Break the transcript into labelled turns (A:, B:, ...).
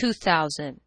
A: 2000